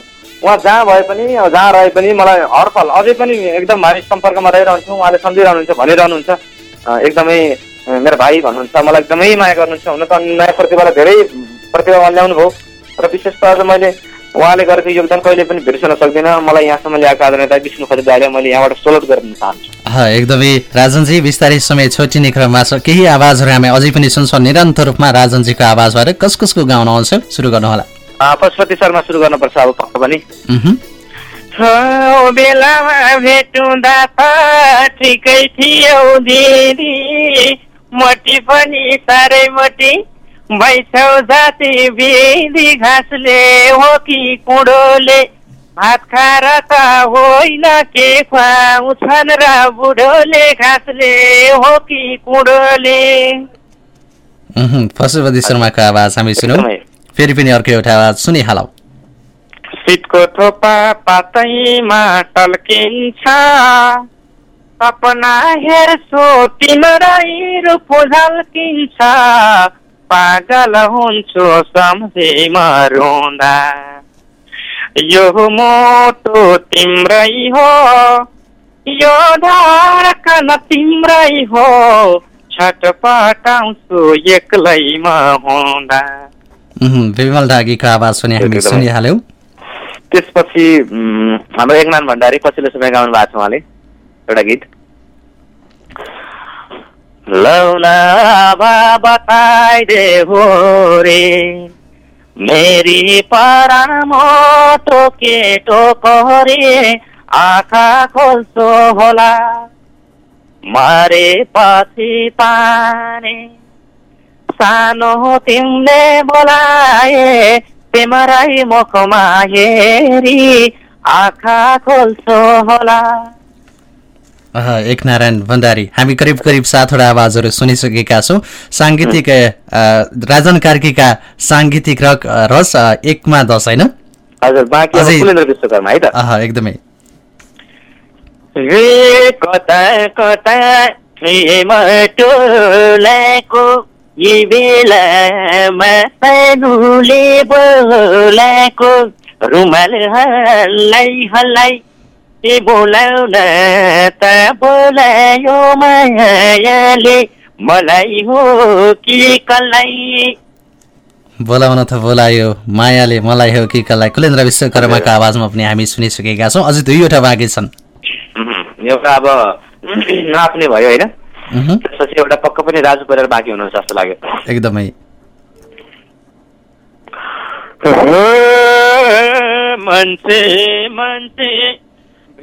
उहाँ जहाँ भए पनि जहाँ रहे पनि मलाई हरपल अझै पनि एकदम भाइ सम्पर्कमा रहिरहन्छु उहाँले सम्झिरहनुहुन्छ भनिरहनुहुन्छ। एकदमै मेरो भाइ भन्नुहुन्छ मलाई एकदमै माया गर्नुहुन्छ। हुन त नयाँ प्रतिभालाई धेरै प्रतिभा उहाँले ल्याउनु भयो र विशेष त अझ मैले उहाँले गरेको योगदान कहिले पनि बिर्सन सक्दिनँ। मलाई यहाँसम्म ल्याएको आदरणीय विष्णु खतिर दाइलाई मैले यहाँबाट सोलट गर्न चाहन्छु। अ, एकदमै राजनजी बिस्तारै समय छोटिने क्रममा छ केही आवाजहरू हामी अझै पनि सुन्छौँ। निरन्तर रूपमा राजनजीको आवाजबाट कस कसको गाउन आउँछ? सुरु गर्नुहोला। अँ, पशुपति शर्मा सुरु गर्नुपर्छ अब पक्क पनि। बेलामा भेटुँदा त ठिकै थियो दिदी। मोटी पनि साह्रै मोटी। भैसौ जाति बिदी घाँसले हो कि कुँडोले? भात खाएर त होइन के खुवाउँछन् र बुढोले घाँसले हो कि कुँडोले? उहुँ, पशुपति शर्माको आवाज हामी सुनौँ। फेरि पनि अर्को एउटा आवाज सुनिहालौ। सिटको थोपा पातैमा टल्किन्छ। सपना हेर्छु तिम्रै रूप झल्किन्छ। पागल हुन्छु सम्झेमा रुँदा यो मोटो तिम्रै हो यो धडकन तिम्रै हो छटपटाउँछु एक्लैमा हुँदा। विमल ढाकीको आवाज सुने हामी। सुनिहाल्यौँ। त्यसपछि हाम्रो एकमान भण्डारी पछिल्लो समय गाउनु भएको छ उहाँले एउटा गीत। लौना बताइदे हो रे मेरी परामोटो केटो रे आँखा खोल्छो होला। मरे पछि पाने सानो तिमीले बोलाए तिम्रै मुखमा हेरी आँखा खोल्छो होला। एक नारायण भण्डारी। हामी करिब करिब सातवटा आवाजहरू सुनिसकेका छौँ। साङ्गीतिक राजन कार्कीका साङ्गीतिक रक रस एकमा दस होइन? एकदमै। रे कता कता प्रेम टोलाको यी बेलामा सानुले बोलाको रुमाल हल्लाइ हल्लाइ ए बोलाउन त बोलायो मायाले मलाई हो कि कसलाई बोलाउन त बोलायो मायाले मलाई हो कि कसलाई कुलेन्द्र विश्वकर्माको आवाजमा पनि हामी सुनिसकेका छौँ अझै दुईवटा बाँकी छन् एउटा अब नआफ्ने भयो होइन त्यसपछि एउटा पक्क पनि राजु परिवार बाँकी हुनुहुन्छ जस्तो लाग्यो एकदमै. मान्छे मान्छे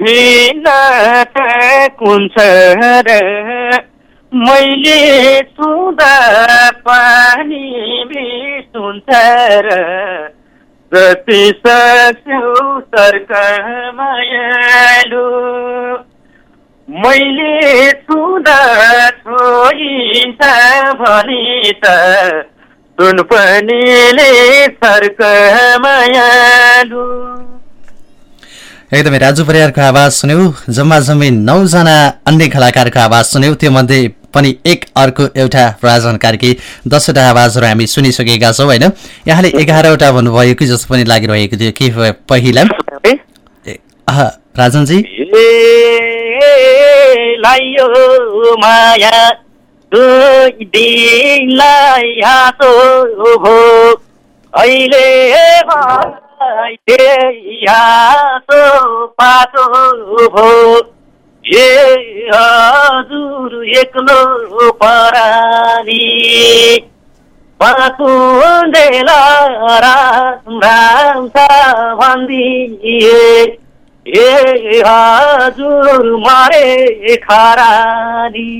भिन्नता कुन छ र। मैले सुँदा पानी बिसुन्छ र। जति सक्छौ सर्क मायालु मैले छुँदा छोइन्छ भने त सुन पनिले सर्क मायालु एकदमै राजु परियारको आवाज सुन्यौ जम्मा जम्मी नौजना अन्य कलाकारको आवाज सुन्यौ। त्यो मध्ये पनि एक अर्को एउटा राजन कार्की दसवटा आवाजहरू हामी सुनिसकेका छौँ होइन? यहाँले एघारवटा भन्नुभयो कि जस्तो पनि लागिरहेको थियो। के पहिला? राजनजी? माया हाँसो भो ए हजुर एक्लो परानी पाकुन्देला राम राम छ भनिदिए। ए हजुर मरे खरानी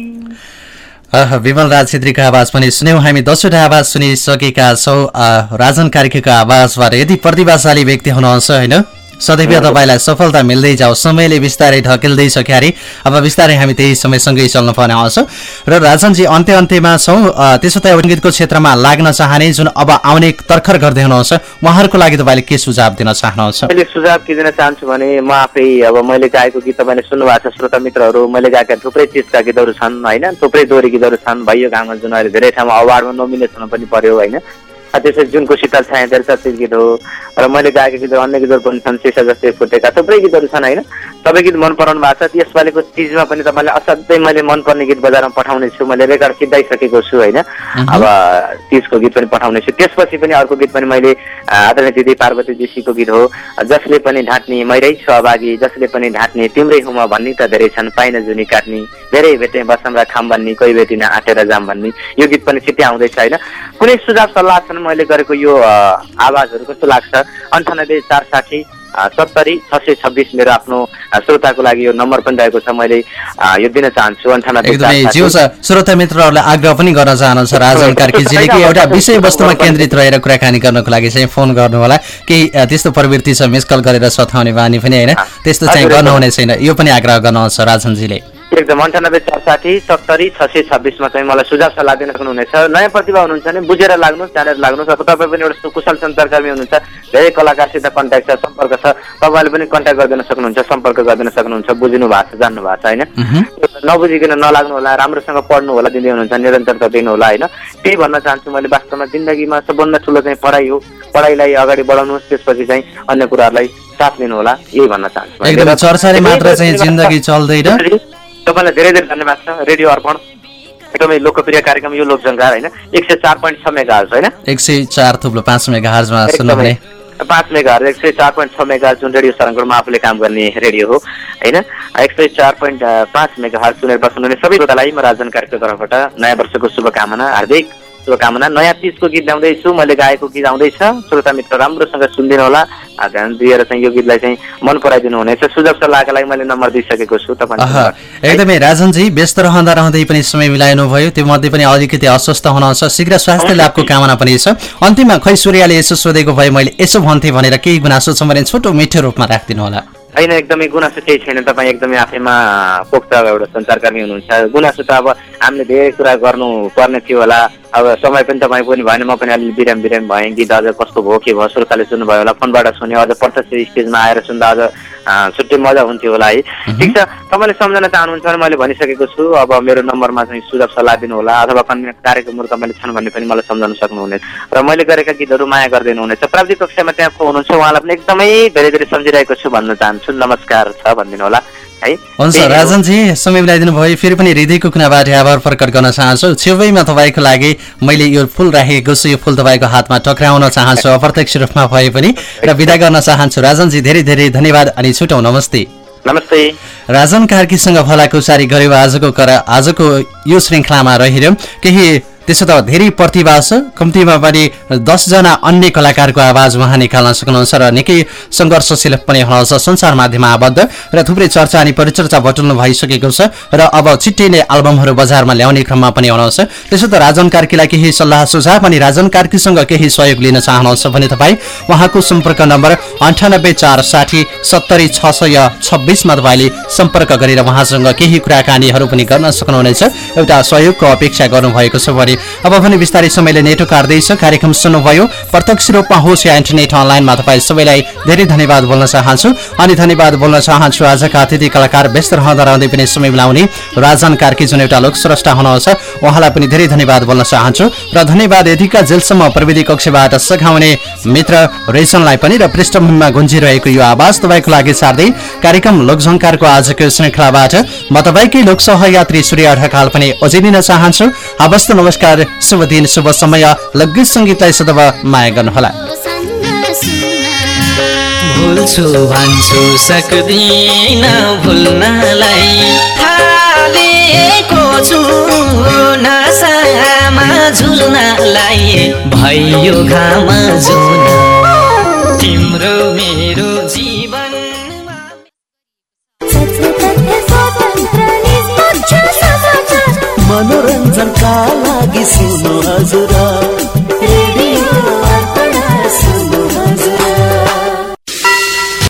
विमल राज छेत्रीको आवाज पनि सुन्यौँ। हामी दसवटा आवाज सुनिसकेका छौँ। राजन कार्कीको आवाजबाट यदि प्रतिभाशाली व्यक्ति हुनुहुन्छ होइन? सदैव तपाईँलाई सफलता मिल्दै जाओ। समयले बिस्तारै ढकेल्दै सक्यो अरे अब बिस्तारै हामी त्यही समयसँगै चल्नुपर्ने आउँछ। र राजनजी अन्त्य अन्त्यमा छौँ। त्यसो त सङ्गीतको क्षेत्रमा लाग्न चाहने जुन अब आउने तर्खर गर्दै हुनुहुन्छ उहाँहरूको लागि तपाईँले के सुझाव दिन चाहनुहुन्छ? मैले सुझाव के दिन चाहन्छु भने म आफै अब मैले गाएको गीत तपाईँले सुन्नुभएको छ श्रोता मित्रहरू मैले गाएका थुप्रै चिजका गीतहरू छन् होइन? थुप्रै दोहोरी गीतहरू छन् भइयो घाममा जुन अहिले धेरै ठाउँमा अवार्डमा नोमिनेसन पनि पर्यो होइन? अ, त्यसपछि जुनको शीतल छाया चर्चित गीत हो। र मैले गाएको गीतहरू अन्य गीतहरू पनि छन् सिसा जस्तै फुटेका थुप्रै गीतहरू छन् होइन? सबै गीत मन पराउनु भएको छ। यसपालिको चिजमा पनि तपाईँले असाध्यै मैले मनपर्ने गीत बजारमा पठाउने छु मैले रेकर्ड सिद्धाइसकेको छु होइन? अब तिजको गीत पनि पठाउने छु त्यसपछि पनि अर्को गीत पनि मैले आदरणीय दिदी पार्वती जोशीको गीत हो। जसले पनि ढाँट्ने मैरै छु अभागी जसले पनि ढाँट्ने तिम्रै हुमा भन्ने त धेरै छन्। पाइन जुनी काट्ने धेरै भेटे बसम र खाम भन्ने कोही भेटिन आँटेर जाम भन्ने। यो गीत पनि छिट्टै आउँदैछ होइन? कुनै सुझाव सल्लाह छन् मैले गरेको यो आवाजहरू कस्तो लाग्छ? अन्ठानब्बे चार साठी सत्तरी छ सय छब्बिस मेरो आफ्नो श्रोताको लागि यो नम्बर पनि रहेको छ। मैले यो दिन चाहन्छु। अन्ठानब्बे श्रोता मित्रहरूलाई आग्रह पनि गर्न चाहनुहुन्छ। राजन कार्कीजीले कि एउटा विषयवस्तुमा केन्द्रित रहेर कुराकानी गर्नको लागि चाहिँ फोन गर्नु होला केही त्यस्तो प्रवृत्ति छ। मिस कल गरेर सताउने बानी पनि होइन। त्यस्तो चाहिँ गर्नुहुने छैन। यो पनि आग्रह गर्नुहुन्छ राजनजीले। एकदम अन्ठानब्बे चार साठी सत्तरी छ सय छब्बिसमा चाहिँ मलाई सुझाव सल्लाह दिन सक्नुहुनेछ। नयाँ प्रतिभा हुनुहुन्छ भने बुझेर लाग्नुहोस् जानेर लाग्नुहोस् अब तपाईँ पनि एउटा कुशल सञ्चारकर्मी हुनुहुन्छ धेरै कलाकारसित कन्ट्याक्ट छ सम्पर्क छ तपाईँले पनि कन्ट्याक्ट गरिदिन सक्नुहुन्छ सम्पर्क गरिदिन सक्नुहुन्छ बुझिनु भएको छ जान्नु भएको छ होइन। नबुझिकन नलाग्नु होला राम्रोसँग पढ्नु होला दिँदै हुनुहुन्छ निरन्तरता दिनु होला होइन? त्यही भन्न चाहन्छु मैले वास्तवमा जिन्दगीमा सबभन्दा ठुलो चाहिँ पढाइ हो। पढाइलाई अगाडि बढाउनुहोस् त्यसपछि चाहिँ अन्य कुराहरूलाई साथ दिनु होला यही भन्न चाहन्छु। एकदमै चर्चाले मात्र चाहिँ जिन्दगी चल्दैन। तपाईँलाई धेरै धेरै धन्यवाद छ रेडियो अर्पण। एकदमै लोकप्रिय कार्यक्रम यो लोकसङ्कार होइन? एक सय चार पोइन्ट छ मेगा होइन? एक सय चार थुप्रो पाँच मेगा हार्जमा सुन्नुहुने। पाँच मेगा एक सय चार पोइन्ट छ मेगा जुन रेडियो सरङ्गुरमा आफूले काम गर्ने रेडियो हो होइन? एक सय चार पोइन्ट पाँच मेगा हार सुनेर बस्नुहुने सबै श्रोतालाई म राजन कार्यको तर्फबाट नयाँ वर्षको शुभकामना हार्दिक शुभकामना। नयाँ तिजको गीत ल्याउँदैछु मैले गाएको गीत आउँदैछ। श्रोता मित्र राम्रोसँग सुनिदिनु होला। ध्यान दिएर चाहिँ यो गीतलाई चाहिँ मन पराइदिनु हुनेछ। सुझाव सल्लाहका लागि मैले नम्बर दिइसकेको छु। तपाईँ एकदमै राजनजी व्यस्त रहँदा रहँदै पनि समय मिलाइनु भयो। त्यो मध्ये पनि अलिकति अस्वस्थ हुनुहुन्छ। शीघ्र स्वास्थ्य लाभको कामना पनि छ। अन्तिममा खै सूर्यले यसो सोधेको भए मैले यसो भन्थेँ भनेर केही गुनासो छ भने छोटो मिठो रूपमा राखिदिनु होला। होइन एकदमै गुनासो केही छैन। तपाईँ एकदमै आफैमा पोख्त एउटा सञ्चारकर्मी हुनुहुन्छ। गुनासो त अब हामीले धेरै कुरा गर्नु पर्ने थियो होला। अब समय पनि तपाईँ पनि भएन म पनि अलिअलि बिराम बिराम भएँ। गीत अझ कस्तो भयो के भयो श्रोताले सुन्नुभयो होला। फोनबाट सुन्यो। अझ प्रत्यक्ष स्टेजमा आएर सुन्दा अझ छुट्टै मजा हुन्थ्यो होला है। ठिक छ तपाईँले सम्झन चाहनुहुन्छ भने मैले भनिसकेको छु अब मेरो नम्बरमा चाहिँ सुझाव सल्लाह दिनु होला अथवा कन्या कार्यक्रमहरू तपाईँले छन् भन्ने पनि मलाई सम्झाउन सक्नुहुनेछ। र मैले गरेका गीतहरू माया गरिदिनु हुनेछ प्राविधिक कक्षामा त्यहाँ को हुनुहुन्छ उहाँलाई पनि एकदमै धेरै धेरै सम्झिरहेको छु भन्न चाहन्छु। नमस्कार छ भनिदिनु होला है? हुन्छ। राजनजी समय मिलाइदिनु भयो फेरि पनि हृदयको कुनाबाट आभार प्रकट गर्न चाहन्छु। छेउमा तपाईँको लागि मैले यो फुल राखेको छु यो फुल तपाईँको हातमा टक्राउन चाहन्छु। अप्रत्यक्ष रूपमा भए पनि र विदा गर्न चाहन्छु। राजनजी धेरै धेरै धन्यवाद अनि छुटौँ नमस्ते। नमस्ते। राजन कार्कीसँग भलाकुसारी गऱ्यो आजको कर आजको यो श्रृङ्खलामा रहिरह्यौँ। केही त्यसो त धेरै प्रतिभा छ। कम्तीमा पनि दसजना अन्य कलाकारको आवाज उहाँ निकाल्न सक्नुहुन्छ र निकै सङ्घर्षशील पनि हुनुहुन्छ। सञ्चार माध्यममा आबद्ध र थुप्रै चर्चा अनि परिचर्चा बटुल्नु भइसकेको छ र अब छिट्टै नै एल्बमहरू बजारमा ल्याउने क्रममा पनि हुनुहुन्छ। त्यसो त राजन कार्कीलाई केही सल्लाह सुझाव अनि राजन कार्कीसँग केही सहयोग लिन चाहनुहुन्छ भने तपाईँ उहाँको सम्पर्क नम्बर अन्ठानब्बे चार साठी सत्तरी छ सय छब्बिसमा तपाईँले सम्पर्क गरेर उहाँसँग केही कुराकानीहरू पनि गर्न सक्नुहुनेछ। एउटा सहयोगको अपेक्षा गर्नुभएको छ भने अब पनि बिस्तारै समयले नेटो काट्दैछ कार्यक्रम सुन्नुभयो। प्रत्यक्ष रूपमा होस् या इन्टरनेट अनलाइनमा तपाईँ सबैलाई धेरै धन्यवाद बोल्न चाहन्छु। अनि धन्यवाद बोल्न चाहन्छु आजका अतिथि कलाकार व्यस्त रहँदा रहँदै पनि समय मिलाउने राजन कार्की जुन एउटा लोकस्रष्टा हुनुहुन्छ उहाँलाई पनि धेरै धन्यवाद बोल्न चाहन्छु र धन्यवाद यतिका जेलसम्म प्रविधि कक्षबाट सघाउने मित्र रेशनलाई पनि र पृष्ठभूमिमा गुन्जिरहेको यो आवाज तपाईँको लागि सार्दै कार्यक्रम लोकझङ्कारको आजको श्रृङ्खलाबाट म तपाईँकै लोक सहयात्री सूर्य ढकाल पनि अझै दिन चाहन्छु। हवस् नमस्कार शुभ दिन शुभ समय लग्गीत सङ्गीतलाई सदैव माया गर्नुहोला सुन भुल्छु भन्छु सक्दिन भुल्नलाई। थालेको छु नसामा झुल्नलाई। भयो घाम जुन तिम्रो मेरो समाचार मनोरञ्जनका लागि सुन्नु हजुर।